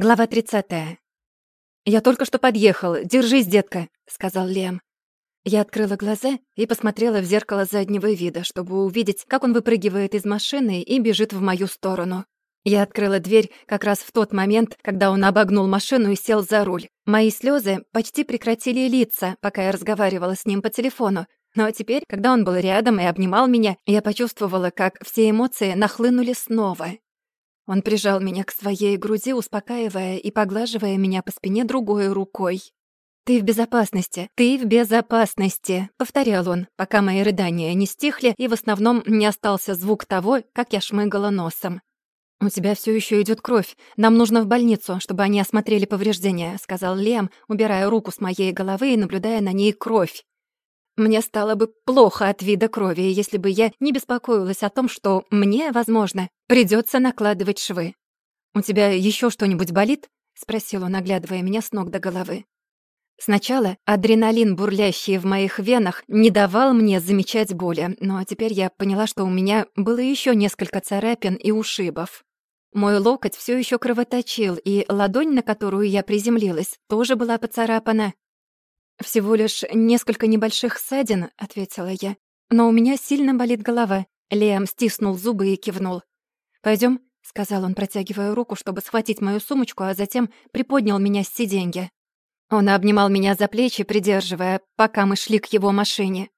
Глава 30. «Я только что подъехал. Держись, детка», — сказал Лем. Я открыла глаза и посмотрела в зеркало заднего вида, чтобы увидеть, как он выпрыгивает из машины и бежит в мою сторону. Я открыла дверь как раз в тот момент, когда он обогнул машину и сел за руль. Мои слезы почти прекратили литься, пока я разговаривала с ним по телефону. Но теперь, когда он был рядом и обнимал меня, я почувствовала, как все эмоции нахлынули снова. Он прижал меня к своей груди, успокаивая и поглаживая меня по спине другой рукой. «Ты в безопасности, ты в безопасности», — повторял он, пока мои рыдания не стихли, и в основном не остался звук того, как я шмыгала носом. «У тебя все еще идет кровь. Нам нужно в больницу, чтобы они осмотрели повреждения», — сказал Лем, убирая руку с моей головы и наблюдая на ней кровь. Мне стало бы плохо от вида крови, если бы я не беспокоилась о том, что мне, возможно, придется накладывать швы. «У тебя еще что-нибудь болит?» — спросил он, оглядывая меня с ног до головы. Сначала адреналин, бурлящий в моих венах, не давал мне замечать боли, но теперь я поняла, что у меня было еще несколько царапин и ушибов. Мой локоть все еще кровоточил, и ладонь, на которую я приземлилась, тоже была поцарапана. «Всего лишь несколько небольших ссадин», — ответила я. «Но у меня сильно болит голова». Лиам стиснул зубы и кивнул. Пойдем, сказал он, протягивая руку, чтобы схватить мою сумочку, а затем приподнял меня с сиденья. Он обнимал меня за плечи, придерживая, пока мы шли к его машине.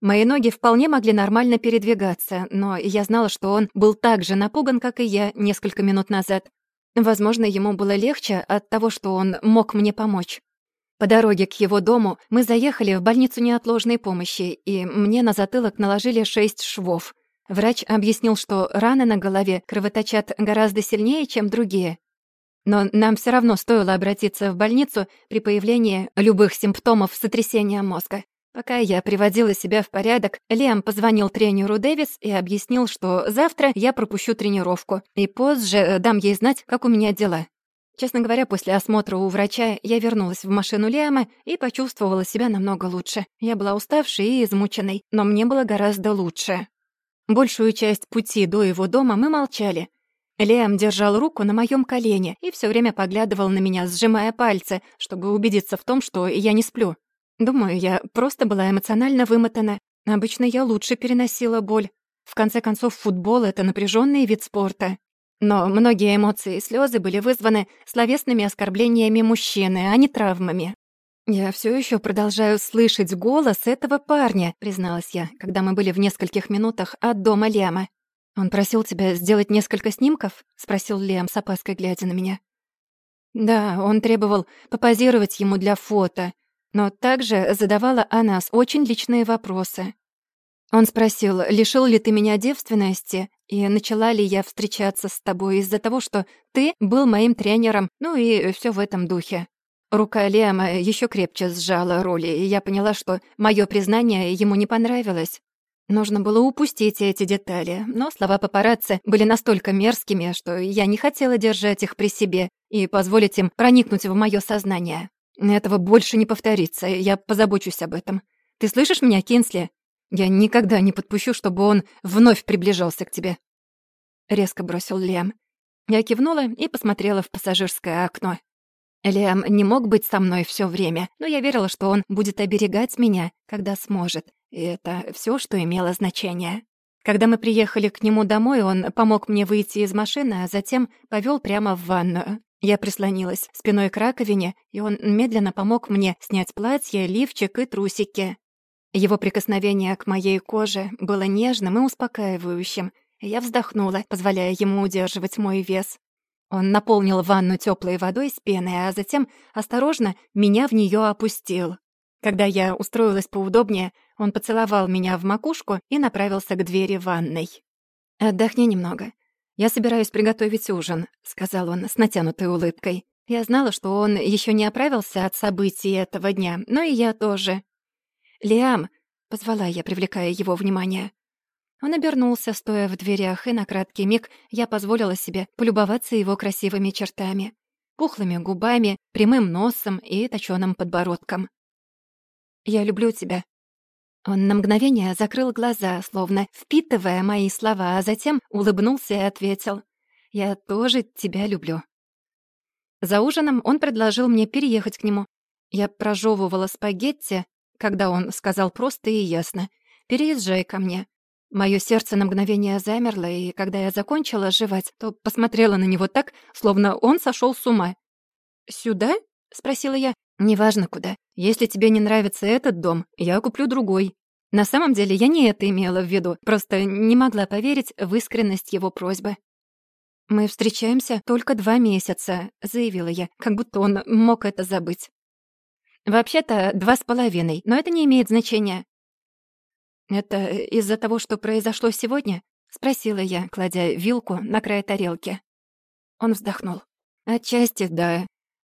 Мои ноги вполне могли нормально передвигаться, но я знала, что он был так же напуган, как и я несколько минут назад. Возможно, ему было легче от того, что он мог мне помочь. По дороге к его дому мы заехали в больницу неотложной помощи, и мне на затылок наложили шесть швов. Врач объяснил, что раны на голове кровоточат гораздо сильнее, чем другие. Но нам все равно стоило обратиться в больницу при появлении любых симптомов сотрясения мозга. Пока я приводила себя в порядок, Лиам позвонил тренеру Дэвис и объяснил, что завтра я пропущу тренировку, и позже дам ей знать, как у меня дела. Честно говоря, после осмотра у врача я вернулась в машину Лиама и почувствовала себя намного лучше. Я была уставшей и измученной, но мне было гораздо лучше. Большую часть пути до его дома мы молчали. Лиам держал руку на моем колене и все время поглядывал на меня, сжимая пальцы, чтобы убедиться в том, что я не сплю. Думаю, я просто была эмоционально вымотана. Обычно я лучше переносила боль. В конце концов, футбол — это напряженный вид спорта. Но многие эмоции и слезы были вызваны словесными оскорблениями мужчины, а не травмами. «Я все еще продолжаю слышать голос этого парня», — призналась я, когда мы были в нескольких минутах от дома Лема. «Он просил тебя сделать несколько снимков?» — спросил Лем с опаской, глядя на меня. «Да, он требовал попозировать ему для фото, но также задавала о нас очень личные вопросы. Он спросил, лишил ли ты меня девственности, и начала ли я встречаться с тобой из-за того, что ты был моим тренером, ну и все в этом духе. Рука Лиама еще крепче сжала роли, и я поняла, что мое признание ему не понравилось. Нужно было упустить эти детали, но слова папарацци были настолько мерзкими, что я не хотела держать их при себе и позволить им проникнуть в мое сознание. Этого больше не повторится, я позабочусь об этом. Ты слышишь меня, Кинсли? Я никогда не подпущу, чтобы он вновь приближался к тебе. Резко бросил Лиам. Я кивнула и посмотрела в пассажирское окно. Лиам не мог быть со мной все время, но я верила, что он будет оберегать меня, когда сможет. И это все, что имело значение. Когда мы приехали к нему домой, он помог мне выйти из машины, а затем повел прямо в ванную. Я прислонилась спиной к раковине, и он медленно помог мне снять платье, лифчик и трусики. Его прикосновение к моей коже было нежным и успокаивающим. Я вздохнула, позволяя ему удерживать мой вес. Он наполнил ванну теплой водой с пеной, а затем осторожно меня в нее опустил. Когда я устроилась поудобнее, он поцеловал меня в макушку и направился к двери ванной. «Отдохни немного. Я собираюсь приготовить ужин», — сказал он с натянутой улыбкой. Я знала, что он еще не оправился от событий этого дня, но и я тоже. «Лиам!» — позвала я, привлекая его внимание. Он обернулся, стоя в дверях, и на краткий миг я позволила себе полюбоваться его красивыми чертами, пухлыми губами, прямым носом и точёным подбородком. «Я люблю тебя». Он на мгновение закрыл глаза, словно впитывая мои слова, а затем улыбнулся и ответил. «Я тоже тебя люблю». За ужином он предложил мне переехать к нему. Я прожевывала спагетти, когда он сказал просто и ясно «Переезжай ко мне». Моё сердце на мгновение замерло, и когда я закончила жевать, то посмотрела на него так, словно он сошёл с ума. «Сюда?» — спросила я. «Неважно куда. Если тебе не нравится этот дом, я куплю другой». На самом деле я не это имела в виду, просто не могла поверить в искренность его просьбы. «Мы встречаемся только два месяца», — заявила я, как будто он мог это забыть. «Вообще-то два с половиной, но это не имеет значения». «Это из-за того, что произошло сегодня?» — спросила я, кладя вилку на край тарелки. Он вздохнул. «Отчасти, да.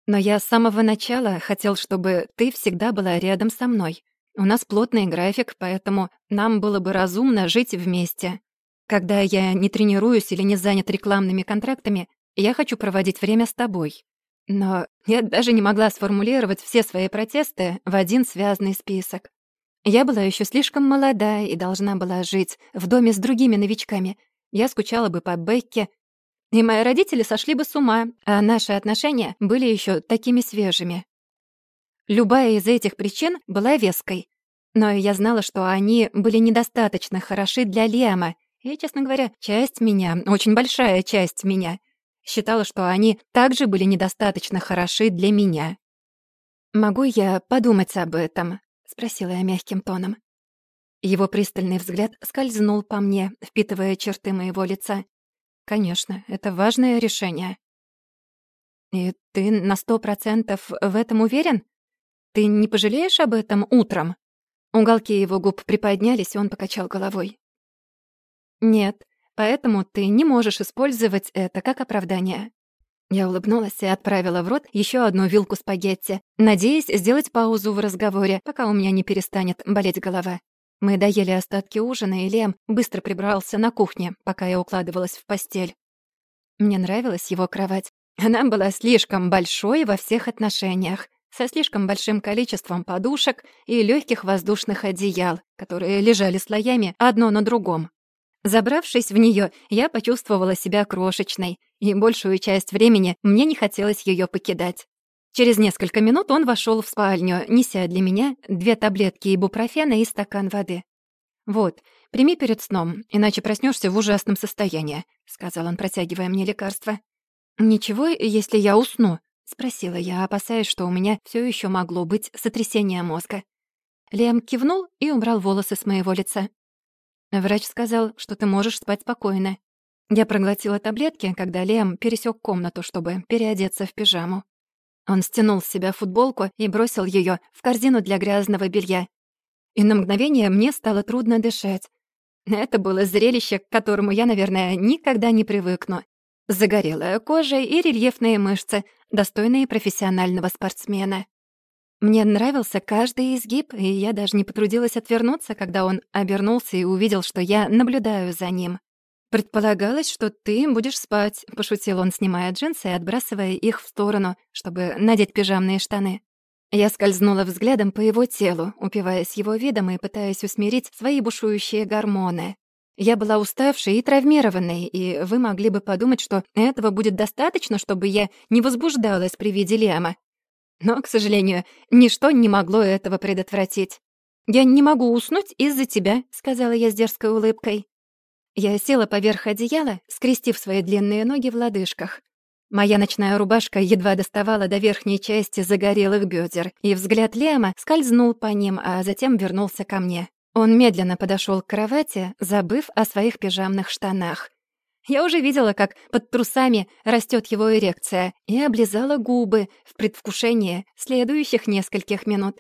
Но я с самого начала хотел, чтобы ты всегда была рядом со мной. У нас плотный график, поэтому нам было бы разумно жить вместе. Когда я не тренируюсь или не занят рекламными контрактами, я хочу проводить время с тобой. Но я даже не могла сформулировать все свои протесты в один связанный список. Я была еще слишком молода и должна была жить в доме с другими новичками. Я скучала бы по Бекке, и мои родители сошли бы с ума, а наши отношения были еще такими свежими. Любая из этих причин была веской. Но я знала, что они были недостаточно хороши для Лема, и, честно говоря, часть меня, очень большая часть меня, считала, что они также были недостаточно хороши для меня. «Могу я подумать об этом?» — спросила я мягким тоном. Его пристальный взгляд скользнул по мне, впитывая черты моего лица. Конечно, это важное решение. И ты на сто процентов в этом уверен? Ты не пожалеешь об этом утром? Уголки его губ приподнялись, и он покачал головой. Нет, поэтому ты не можешь использовать это как оправдание. Я улыбнулась и отправила в рот еще одну вилку спагетти, надеясь сделать паузу в разговоре, пока у меня не перестанет болеть голова. Мы доели остатки ужина, и Лем быстро прибрался на кухне, пока я укладывалась в постель. Мне нравилась его кровать. Она была слишком большой во всех отношениях, со слишком большим количеством подушек и легких воздушных одеял, которые лежали слоями одно на другом. Забравшись в нее, я почувствовала себя крошечной, и большую часть времени мне не хотелось ее покидать. Через несколько минут он вошел в спальню, неся для меня две таблетки ибупрофена и стакан воды. «Вот, прими перед сном, иначе проснешься в ужасном состоянии», — сказал он, протягивая мне лекарство. «Ничего, если я усну?» — спросила я, опасаясь, что у меня все еще могло быть сотрясение мозга. Лем кивнул и убрал волосы с моего лица. Врач сказал, что ты можешь спать спокойно. Я проглотила таблетки, когда Лем пересек комнату, чтобы переодеться в пижаму. Он стянул с себя футболку и бросил ее в корзину для грязного белья. И на мгновение мне стало трудно дышать. Это было зрелище, к которому я, наверное, никогда не привыкну. Загорелая кожа и рельефные мышцы, достойные профессионального спортсмена. Мне нравился каждый изгиб, и я даже не потрудилась отвернуться, когда он обернулся и увидел, что я наблюдаю за ним. «Предполагалось, что ты будешь спать», — пошутил он, снимая джинсы и отбрасывая их в сторону, чтобы надеть пижамные штаны. Я скользнула взглядом по его телу, упиваясь его видом и пытаясь усмирить свои бушующие гормоны. Я была уставшей и травмированной, и вы могли бы подумать, что этого будет достаточно, чтобы я не возбуждалась при виде Лема. Но, к сожалению, ничто не могло этого предотвратить. «Я не могу уснуть из-за тебя», — сказала я с дерзкой улыбкой. Я села поверх одеяла, скрестив свои длинные ноги в лодыжках. Моя ночная рубашка едва доставала до верхней части загорелых бедер, и взгляд Лема скользнул по ним, а затем вернулся ко мне. Он медленно подошел к кровати, забыв о своих пижамных штанах. Я уже видела, как под трусами растет его эрекция, и облизала губы в предвкушении следующих нескольких минут.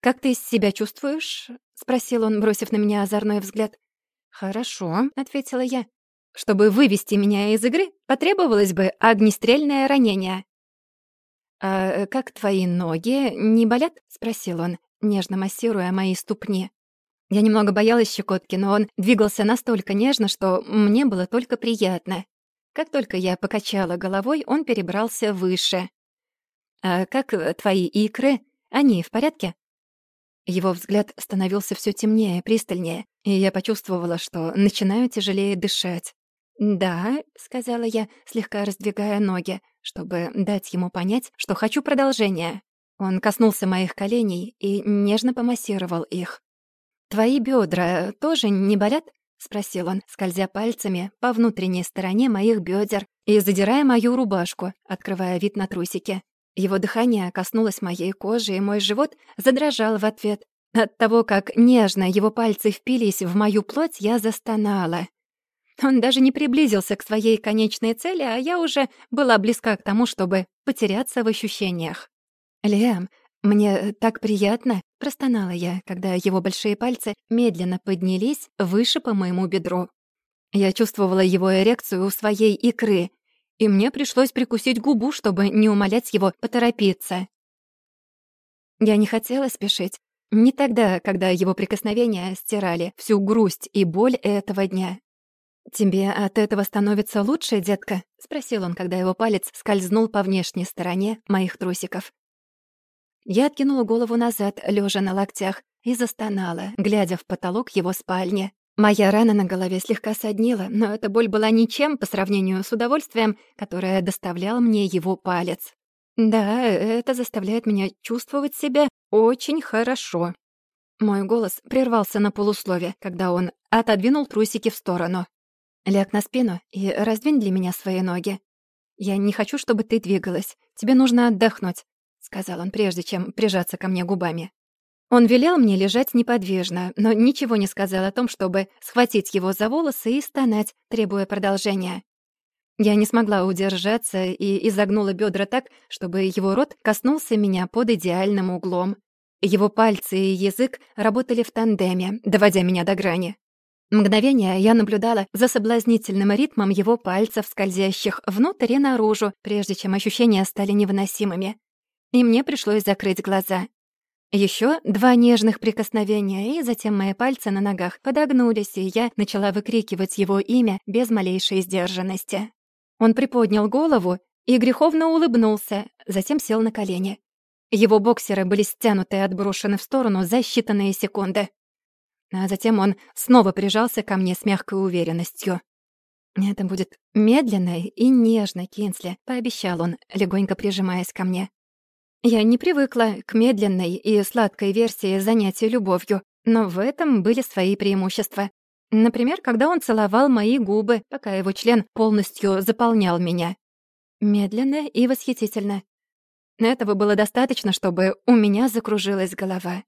«Как ты себя чувствуешь?» — спросил он, бросив на меня озорной взгляд. «Хорошо», — ответила я. «Чтобы вывести меня из игры, потребовалось бы огнестрельное ранение». «А э, как твои ноги не болят?» — спросил он, нежно массируя мои ступни. Я немного боялась щекотки, но он двигался настолько нежно, что мне было только приятно. Как только я покачала головой, он перебрался выше. «А как э, твои икры? Они в порядке?» Его взгляд становился все темнее, пристальнее, и я почувствовала, что начинаю тяжелее дышать. «Да», — сказала я, слегка раздвигая ноги, чтобы дать ему понять, что хочу продолжения. Он коснулся моих коленей и нежно помассировал их. «Твои бедра тоже не болят?» — спросил он, скользя пальцами по внутренней стороне моих бедер и задирая мою рубашку, открывая вид на трусики. Его дыхание коснулось моей кожи, и мой живот задрожал в ответ. От того, как нежно его пальцы впились в мою плоть, я застонала. Он даже не приблизился к своей конечной цели, а я уже была близка к тому, чтобы потеряться в ощущениях. «Лиам, мне так приятно!» — простонала я, когда его большие пальцы медленно поднялись выше по моему бедру. Я чувствовала его эрекцию у своей икры, и мне пришлось прикусить губу, чтобы не умолять его поторопиться. Я не хотела спешить. Не тогда, когда его прикосновения стирали всю грусть и боль этого дня. «Тебе от этого становится лучше, детка?» — спросил он, когда его палец скользнул по внешней стороне моих трусиков. Я откинула голову назад, лежа на локтях, и застонала, глядя в потолок его спальни. Моя рана на голове слегка соднила, но эта боль была ничем по сравнению с удовольствием, которое доставлял мне его палец. Да, это заставляет меня чувствовать себя очень хорошо. Мой голос прервался на полуслове, когда он отодвинул трусики в сторону. Ляг на спину и раздвинь для меня свои ноги. Я не хочу, чтобы ты двигалась. Тебе нужно отдохнуть», — сказал он, прежде чем прижаться ко мне губами. Он велел мне лежать неподвижно, но ничего не сказал о том, чтобы схватить его за волосы и стонать, требуя продолжения. Я не смогла удержаться и изогнула бедра так, чтобы его рот коснулся меня под идеальным углом. Его пальцы и язык работали в тандеме, доводя меня до грани. Мгновение я наблюдала за соблазнительным ритмом его пальцев, скользящих внутрь и наружу, прежде чем ощущения стали невыносимыми. И мне пришлось закрыть глаза. Еще два нежных прикосновения, и затем мои пальцы на ногах подогнулись, и я начала выкрикивать его имя без малейшей сдержанности. Он приподнял голову и греховно улыбнулся, затем сел на колени. Его боксеры были стянуты и отброшены в сторону за считанные секунды. А затем он снова прижался ко мне с мягкой уверенностью. «Это будет медленно и нежно, Кинсли», — пообещал он, легонько прижимаясь ко мне. Я не привыкла к медленной и сладкой версии занятия любовью, но в этом были свои преимущества. Например, когда он целовал мои губы, пока его член полностью заполнял меня. Медленно и восхитительно. Этого было достаточно, чтобы у меня закружилась голова.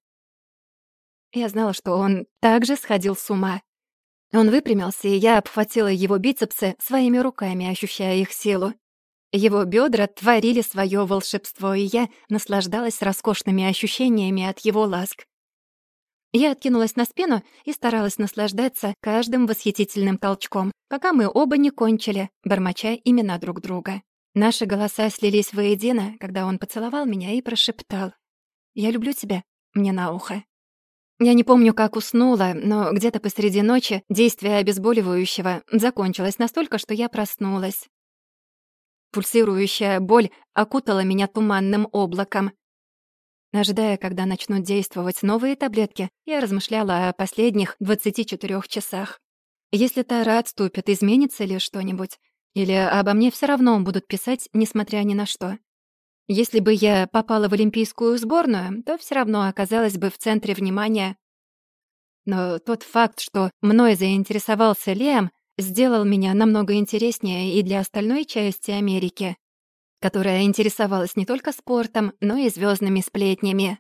Я знала, что он также сходил с ума. Он выпрямился, и я обхватила его бицепсы своими руками, ощущая их силу. Его бедра творили свое волшебство, и я наслаждалась роскошными ощущениями от его ласк. Я откинулась на спину и старалась наслаждаться каждым восхитительным толчком, пока мы оба не кончили, бормоча имена друг друга. Наши голоса слились воедино, когда он поцеловал меня и прошептал «Я люблю тебя» мне на ухо. Я не помню, как уснула, но где-то посреди ночи действие обезболивающего закончилось настолько, что я проснулась. Пульсирующая боль окутала меня туманным облаком. Ожидая, когда начнут действовать новые таблетки, я размышляла о последних 24 часах. Если Тара отступит, изменится ли что-нибудь? Или обо мне все равно будут писать, несмотря ни на что? Если бы я попала в олимпийскую сборную, то все равно оказалась бы в центре внимания. Но тот факт, что мной заинтересовался Лем, сделал меня намного интереснее и для остальной части Америки, которая интересовалась не только спортом, но и звездными сплетнями.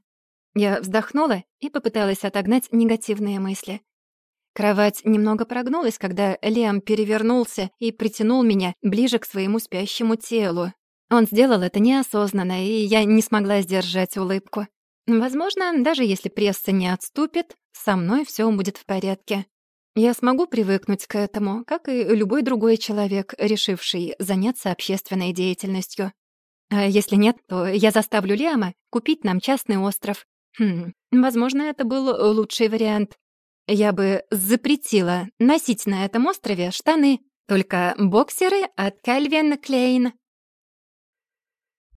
Я вздохнула и попыталась отогнать негативные мысли. Кровать немного прогнулась, когда Лем перевернулся и притянул меня ближе к своему спящему телу. Он сделал это неосознанно, и я не смогла сдержать улыбку. Возможно, даже если пресса не отступит, со мной все будет в порядке. Я смогу привыкнуть к этому, как и любой другой человек, решивший заняться общественной деятельностью. А если нет, то я заставлю Лиама купить нам частный остров. Хм, возможно, это был лучший вариант. Я бы запретила носить на этом острове штаны, только боксеры от Кальвин Клейн.